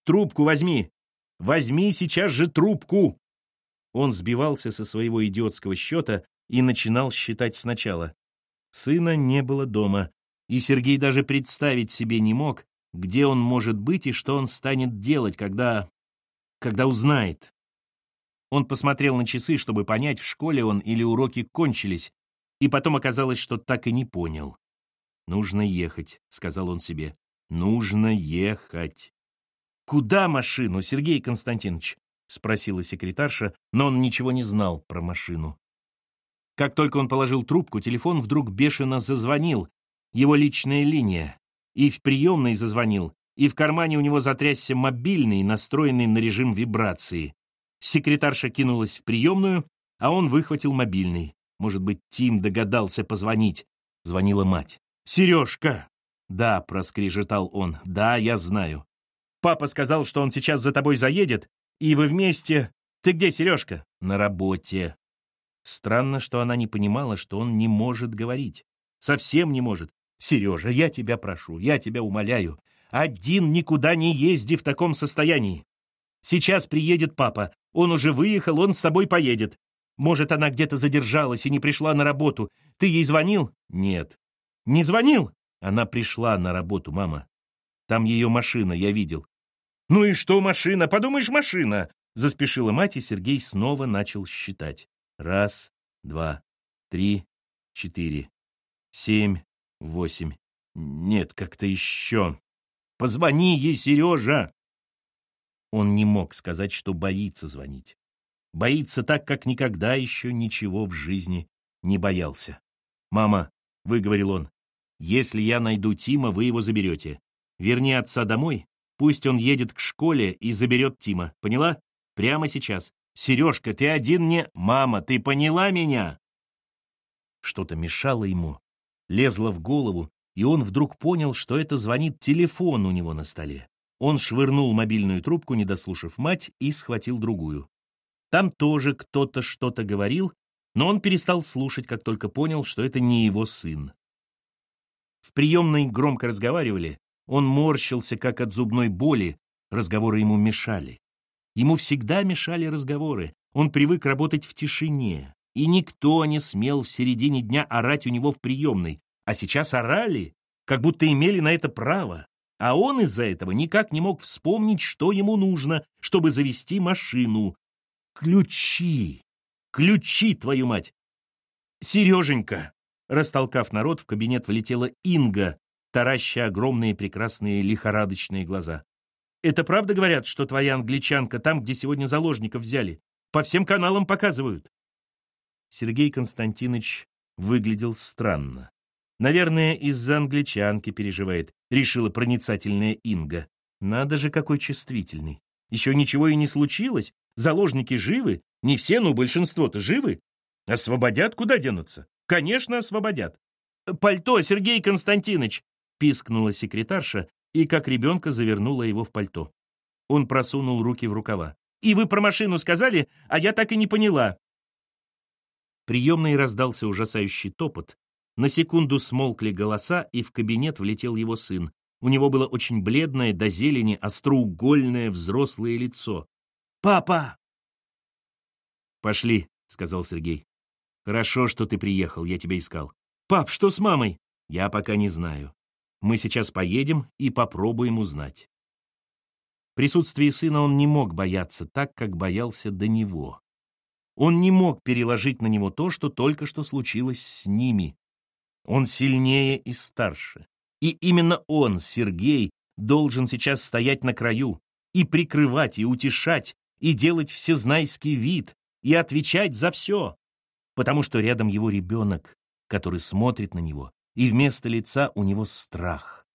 Трубку возьми! Возьми сейчас же трубку!» Он сбивался со своего идиотского счета и начинал считать сначала. Сына не было дома, и Сергей даже представить себе не мог, где он может быть и что он станет делать, когда... когда узнает. Он посмотрел на часы, чтобы понять, в школе он или уроки кончились, и потом оказалось, что так и не понял. «Нужно ехать», — сказал он себе. «Нужно ехать». «Куда машину, Сергей Константинович?» — спросила секретарша, но он ничего не знал про машину. Как только он положил трубку, телефон вдруг бешено зазвонил, его личная линия, и в приемной зазвонил, и в кармане у него затрясся мобильный, настроенный на режим вибрации. Секретарша кинулась в приемную, а он выхватил мобильный. Может быть, Тим догадался позвонить. Звонила мать. «Сережка!» «Да», — проскрежетал он, — «да, я знаю. Папа сказал, что он сейчас за тобой заедет, и вы вместе... Ты где, Сережка?» «На работе». Странно, что она не понимала, что он не может говорить. Совсем не может. «Сережа, я тебя прошу, я тебя умоляю. Один никуда не езди в таком состоянии. Сейчас приедет папа. Он уже выехал, он с тобой поедет. Может, она где-то задержалась и не пришла на работу. Ты ей звонил? Нет. Не звонил? Она пришла на работу, мама. Там ее машина, я видел. Ну и что машина? Подумаешь, машина. Заспешила мать, и Сергей снова начал считать. Раз, два, три, четыре, семь, восемь. Нет, как-то еще. Позвони ей, Сережа. Он не мог сказать, что боится звонить. Боится так, как никогда еще ничего в жизни не боялся. «Мама», — выговорил он, — «если я найду Тима, вы его заберете. Верни отца домой, пусть он едет к школе и заберет Тима. Поняла? Прямо сейчас. Сережка, ты один не... Мама, ты поняла меня?» Что-то мешало ему, лезло в голову, и он вдруг понял, что это звонит телефон у него на столе. Он швырнул мобильную трубку, не дослушав мать, и схватил другую. Там тоже кто-то что-то говорил, но он перестал слушать, как только понял, что это не его сын. В приемной громко разговаривали, он морщился, как от зубной боли, разговоры ему мешали. Ему всегда мешали разговоры, он привык работать в тишине, и никто не смел в середине дня орать у него в приемной, а сейчас орали, как будто имели на это право. А он из-за этого никак не мог вспомнить, что ему нужно, чтобы завести машину. Ключи! Ключи, твою мать! Сереженька! Растолкав народ, в кабинет влетела Инга, тараща огромные прекрасные лихорадочные глаза. «Это правда говорят, что твоя англичанка там, где сегодня заложников взяли? По всем каналам показывают». Сергей Константинович выглядел странно. Наверное, из-за англичанки переживает, решила проницательная Инга. Надо же, какой чувствительный. Еще ничего и не случилось. Заложники живы. Не все, но большинство-то живы. Освободят, куда денутся? Конечно, освободят. Пальто, Сергей Константинович. пискнула секретарша и как ребенка завернула его в пальто. Он просунул руки в рукава. «И вы про машину сказали, а я так и не поняла». Приемный раздался ужасающий топот. На секунду смолкли голоса, и в кабинет влетел его сын. У него было очень бледное, до зелени, остроугольное взрослое лицо. «Папа!» «Пошли», — сказал Сергей. «Хорошо, что ты приехал, я тебя искал». «Пап, что с мамой?» «Я пока не знаю. Мы сейчас поедем и попробуем узнать». В присутствии сына он не мог бояться так, как боялся до него. Он не мог переложить на него то, что только что случилось с ними. Он сильнее и старше. И именно он, Сергей, должен сейчас стоять на краю и прикрывать, и утешать, и делать всезнайский вид, и отвечать за все. Потому что рядом его ребенок, который смотрит на него, и вместо лица у него страх.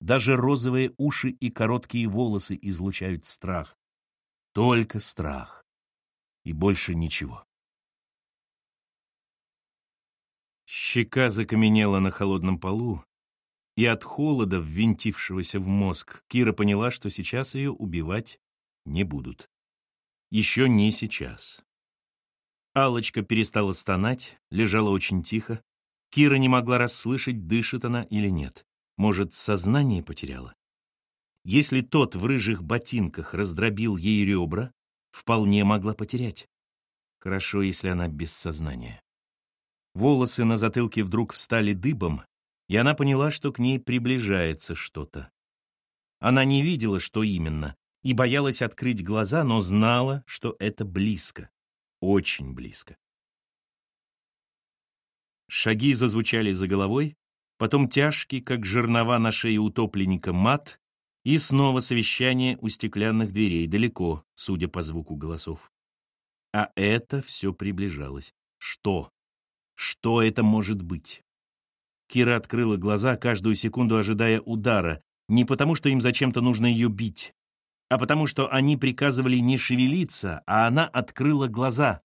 Даже розовые уши и короткие волосы излучают страх. Только страх. И больше ничего. Щека закаменела на холодном полу, и от холода, ввинтившегося в мозг, Кира поняла, что сейчас ее убивать не будут. Еще не сейчас. Алочка перестала стонать, лежала очень тихо. Кира не могла расслышать, дышит она или нет. Может, сознание потеряла? Если тот в рыжих ботинках раздробил ей ребра, вполне могла потерять. Хорошо, если она без сознания. Волосы на затылке вдруг встали дыбом, и она поняла, что к ней приближается что-то. Она не видела, что именно, и боялась открыть глаза, но знала, что это близко, очень близко. Шаги зазвучали за головой, потом тяжкий, как жернова на шее утопленника, мат, и снова совещание у стеклянных дверей, далеко, судя по звуку голосов. А это все приближалось. Что? Что это может быть? Кира открыла глаза, каждую секунду ожидая удара, не потому что им зачем-то нужно ее бить, а потому что они приказывали не шевелиться, а она открыла глаза.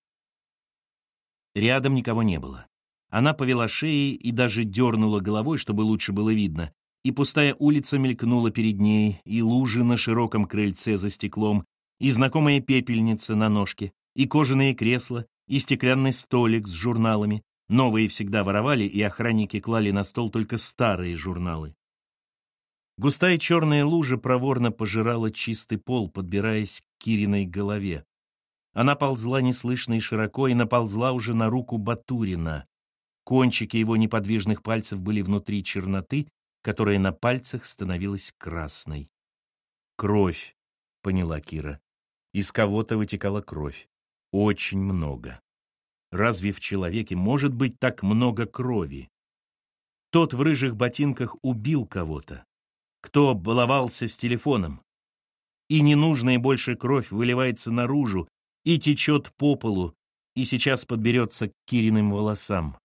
Рядом никого не было. Она повела шеей и даже дернула головой, чтобы лучше было видно, и пустая улица мелькнула перед ней, и лужи на широком крыльце за стеклом, и знакомая пепельница на ножке, и кожаные кресла, и стеклянный столик с журналами, Новые всегда воровали, и охранники клали на стол только старые журналы. Густая черная лужа проворно пожирала чистый пол, подбираясь к Кириной голове. Она ползла неслышно и широко, и наползла уже на руку Батурина. Кончики его неподвижных пальцев были внутри черноты, которая на пальцах становилась красной. «Кровь», — поняла Кира. Из кого-то вытекала кровь. Очень много. Разве в человеке может быть так много крови? Тот в рыжих ботинках убил кого-то. Кто баловался с телефоном? И ненужная больше кровь выливается наружу и течет по полу, и сейчас подберется к Кириным волосам.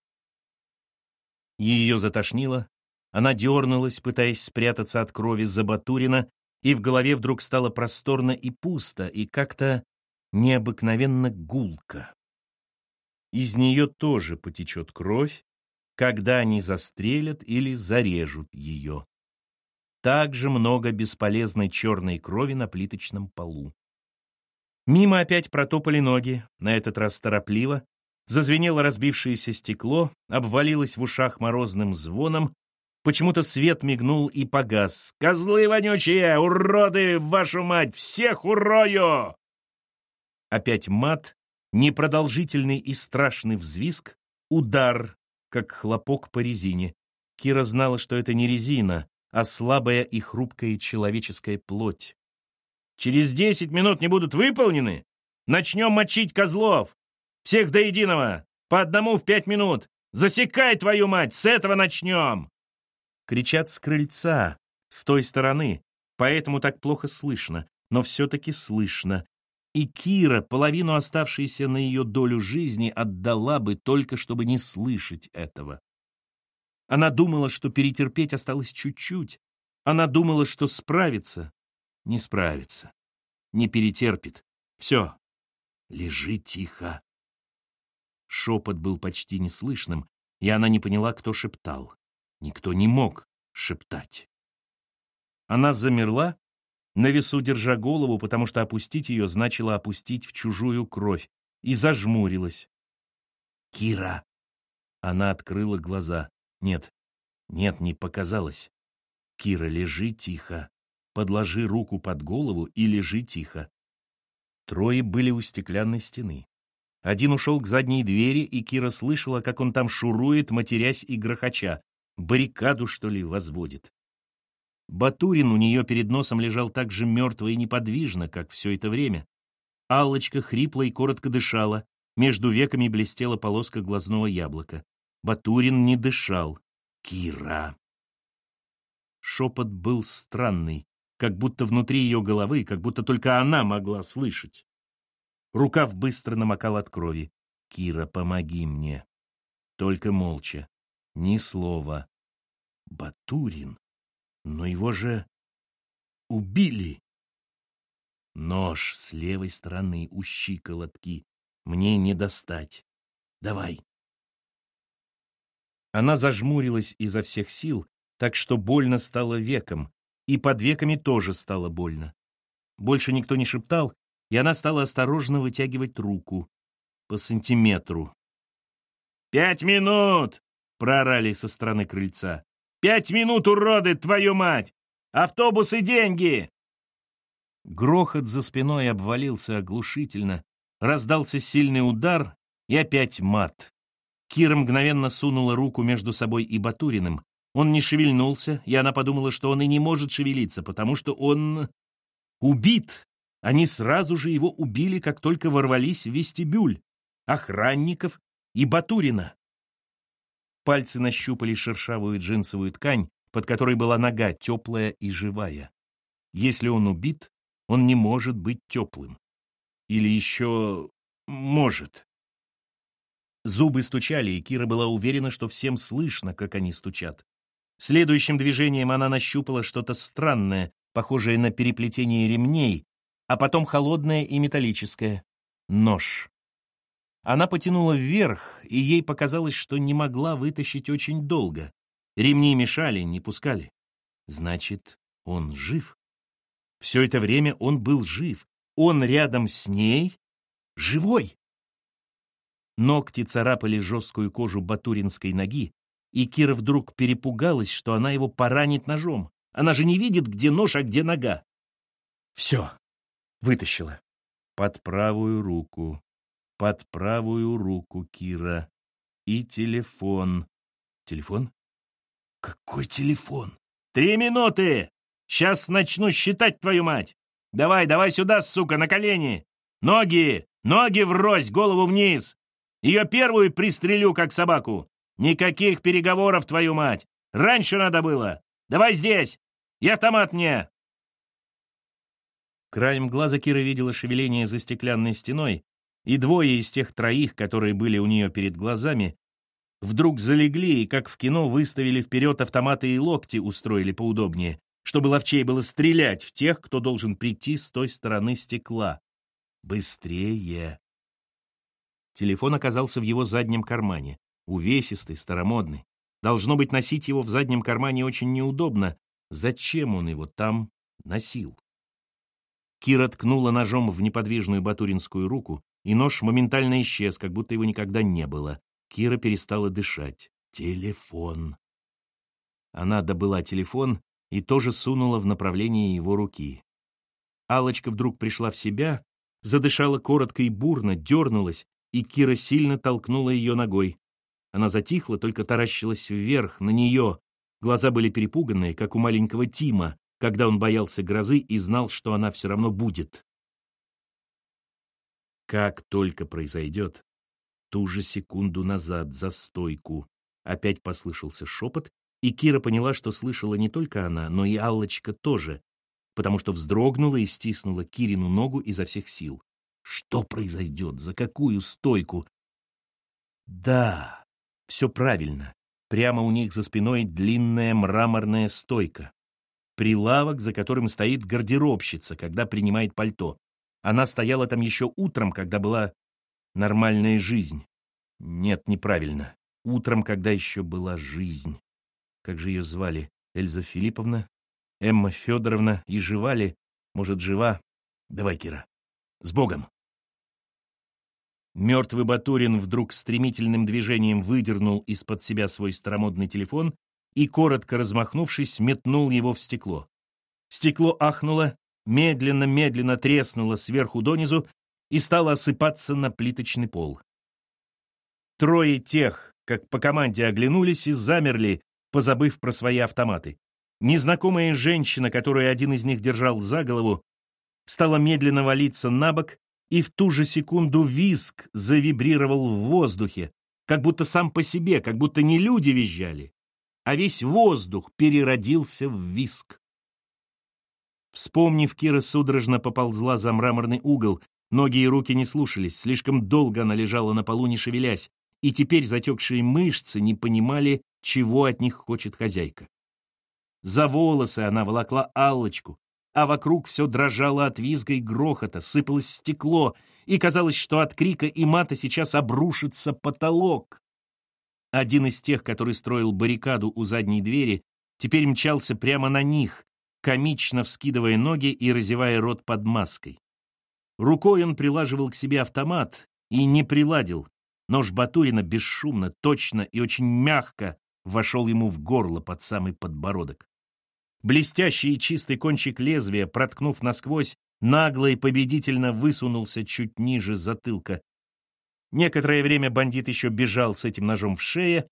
Ее затошнило, она дернулась, пытаясь спрятаться от крови за Батурина, и в голове вдруг стало просторно и пусто, и как-то необыкновенно гулко из нее тоже потечет кровь, когда они застрелят или зарежут ее. Также много бесполезной черной крови на плиточном полу. Мимо опять протопали ноги, на этот раз торопливо. Зазвенело разбившееся стекло, обвалилось в ушах морозным звоном. Почему-то свет мигнул и погас. «Козлы вонючие! Уроды, вашу мать! Всех урою!» Опять мат, Непродолжительный и страшный взвизг, удар, как хлопок по резине. Кира знала, что это не резина, а слабая и хрупкая человеческая плоть. «Через десять минут не будут выполнены? Начнем мочить козлов! Всех до единого! По одному в пять минут! Засекай, твою мать! С этого начнем!» Кричат с крыльца, с той стороны, поэтому так плохо слышно, но все-таки слышно, и Кира половину оставшейся на ее долю жизни отдала бы только, чтобы не слышать этого. Она думала, что перетерпеть осталось чуть-чуть. Она думала, что справится. Не справится. Не перетерпит. Все. Лежи тихо. Шепот был почти неслышным, и она не поняла, кто шептал. Никто не мог, шептать. Она замерла, на весу держа голову, потому что опустить ее значило опустить в чужую кровь, и зажмурилась. «Кира!» Она открыла глаза. Нет, нет, не показалось. «Кира, лежи тихо. Подложи руку под голову и лежи тихо». Трое были у стеклянной стены. Один ушел к задней двери, и Кира слышала, как он там шурует, матерясь и грохоча. Баррикаду, что ли, возводит. Батурин у нее перед носом лежал так же мертво и неподвижно, как все это время. Аллочка хрипло и коротко дышала, между веками блестела полоска глазного яблока. Батурин не дышал. «Кира!» Шепот был странный, как будто внутри ее головы, как будто только она могла слышать. Рукав быстро намокал от крови. «Кира, помоги мне!» Только молча. Ни слова. Батурин. Но его же убили. Нож с левой стороны у щиколотки. Мне не достать. Давай. Она зажмурилась изо всех сил, так что больно стало веком, и под веками тоже стало больно. Больше никто не шептал, и она стала осторожно вытягивать руку по сантиметру. «Пять минут!» — проорали со стороны крыльца. Пять минут, уроды, твою мать! Автобусы деньги!» Грохот за спиной обвалился оглушительно, раздался сильный удар и опять мат. Кира мгновенно сунула руку между собой и Батуриным. Он не шевельнулся, и она подумала, что он и не может шевелиться, потому что он убит. Они сразу же его убили, как только ворвались в вестибюль. Охранников и Батурина. Пальцы нащупали шершавую джинсовую ткань, под которой была нога, теплая и живая. Если он убит, он не может быть теплым. Или еще может. Зубы стучали, и Кира была уверена, что всем слышно, как они стучат. Следующим движением она нащупала что-то странное, похожее на переплетение ремней, а потом холодное и металлическое — нож. Она потянула вверх, и ей показалось, что не могла вытащить очень долго. Ремни мешали, не пускали. Значит, он жив. Все это время он был жив. Он рядом с ней живой. Ногти царапали жесткую кожу батуринской ноги, и Кира вдруг перепугалась, что она его поранит ножом. Она же не видит, где нож, а где нога. Все, вытащила. Под правую руку под правую руку Кира. И телефон. Телефон? Какой телефон? Три минуты! Сейчас начну считать, твою мать! Давай, давай сюда, сука, на колени! Ноги! Ноги врозь, голову вниз! Ее первую пристрелю, как собаку! Никаких переговоров, твою мать! Раньше надо было! Давай здесь! И автомат мне!» Краем глаза Кира видела шевеление за стеклянной стеной, и двое из тех троих, которые были у нее перед глазами, вдруг залегли и, как в кино, выставили вперед автоматы и локти устроили поудобнее, чтобы ловчей было стрелять в тех, кто должен прийти с той стороны стекла. Быстрее! Телефон оказался в его заднем кармане, увесистый, старомодный. Должно быть, носить его в заднем кармане очень неудобно. Зачем он его там носил? Кира ткнула ножом в неподвижную батуринскую руку, и нож моментально исчез, как будто его никогда не было. Кира перестала дышать. Телефон. Она добыла телефон и тоже сунула в направлении его руки. алочка вдруг пришла в себя, задышала коротко и бурно, дернулась, и Кира сильно толкнула ее ногой. Она затихла, только таращилась вверх, на нее. Глаза были перепуганные, как у маленького Тима, когда он боялся грозы и знал, что она все равно будет. Как только произойдет, ту же секунду назад за стойку опять послышался шепот, и Кира поняла, что слышала не только она, но и Аллочка тоже, потому что вздрогнула и стиснула Кирину ногу изо всех сил. Что произойдет? За какую стойку? Да, все правильно. Прямо у них за спиной длинная мраморная стойка. Прилавок, за которым стоит гардеробщица, когда принимает пальто. Она стояла там еще утром, когда была нормальная жизнь. Нет, неправильно. Утром, когда еще была жизнь. Как же ее звали? Эльза Филипповна, Эмма Федоровна и жива ли? Может, жива? Давай, Кира. С Богом. Мертвый Батурин вдруг стремительным движением выдернул из-под себя свой старомодный телефон и, коротко размахнувшись, метнул его в стекло. Стекло ахнуло, медленно-медленно треснуло сверху донизу и стало осыпаться на плиточный пол. Трое тех, как по команде оглянулись и замерли, позабыв про свои автоматы. Незнакомая женщина, которую один из них держал за голову, стала медленно валиться на бок, и в ту же секунду визг завибрировал в воздухе, как будто сам по себе, как будто не люди визжали, а весь воздух переродился в визг. Вспомнив, Кира судорожно поползла за мраморный угол, ноги и руки не слушались, слишком долго она лежала на полу, не шевелясь, и теперь затекшие мышцы не понимали, чего от них хочет хозяйка. За волосы она волокла Аллочку, а вокруг все дрожало от визга и грохота, сыпалось стекло, и казалось, что от крика и мата сейчас обрушится потолок. Один из тех, который строил баррикаду у задней двери, теперь мчался прямо на них, комично вскидывая ноги и разевая рот под маской. Рукой он прилаживал к себе автомат и не приладил. Нож Батурина бесшумно, точно и очень мягко вошел ему в горло под самый подбородок. Блестящий и чистый кончик лезвия, проткнув насквозь, нагло и победительно высунулся чуть ниже затылка. Некоторое время бандит еще бежал с этим ножом в шее,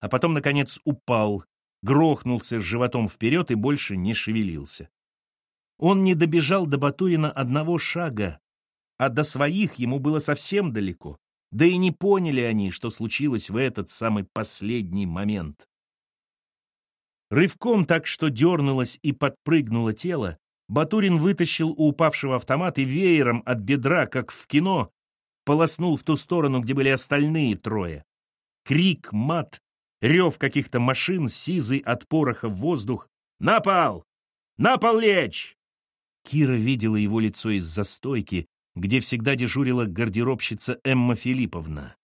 а потом, наконец, упал, грохнулся с животом вперед и больше не шевелился. Он не добежал до Батурина одного шага, а до своих ему было совсем далеко. Да и не поняли они, что случилось в этот самый последний момент. Рывком так, что дернулось и подпрыгнуло тело, Батурин вытащил у упавшего автомат и веером от бедра, как в кино, полоснул в ту сторону, где были остальные трое. Крик, мат, рев каких-то машин, сизый от пороха в воздух. «На пол! На пол лечь!» Кира видела его лицо из-за стойки, где всегда дежурила гардеробщица Эмма Филипповна.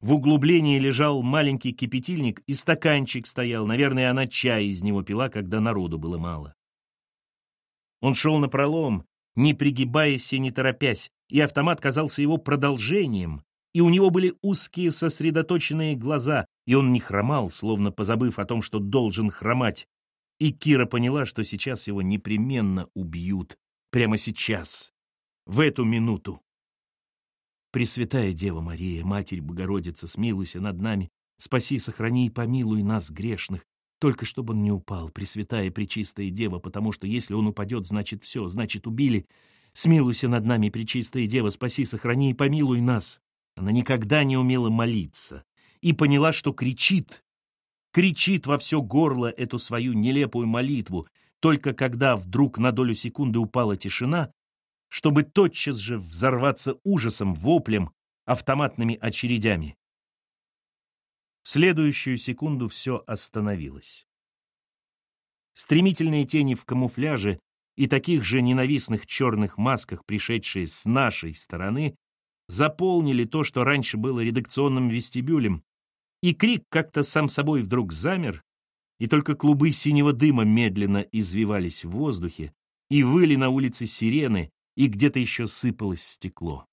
В углублении лежал маленький кипятильник, и стаканчик стоял. Наверное, она чай из него пила, когда народу было мало. Он шел напролом, не пригибаясь и не торопясь, и автомат казался его продолжением, и у него были узкие сосредоточенные глаза, и он не хромал, словно позабыв о том, что должен хромать. И Кира поняла, что сейчас его непременно убьют. Прямо сейчас. В эту минуту. Пресвятая Дева Мария, Матерь Богородица, смилуйся над нами, спаси, сохрани и помилуй нас, грешных, только чтобы он не упал, Пресвятая Пречистая Дева, потому что если он упадет, значит все, значит убили. Смилуйся над нами, Пречистая Дева, спаси, сохрани и помилуй нас. Она никогда не умела молиться и поняла, что кричит, кричит во все горло эту свою нелепую молитву, только когда вдруг на долю секунды упала тишина, чтобы тотчас же взорваться ужасом, воплем, автоматными очередями. В следующую секунду все остановилось. Стремительные тени в камуфляже и таких же ненавистных черных масках, пришедшие с нашей стороны, заполнили то, что раньше было редакционным вестибюлем, и крик как-то сам собой вдруг замер, и только клубы синего дыма медленно извивались в воздухе, и выли на улице сирены, и где-то еще сыпалось стекло.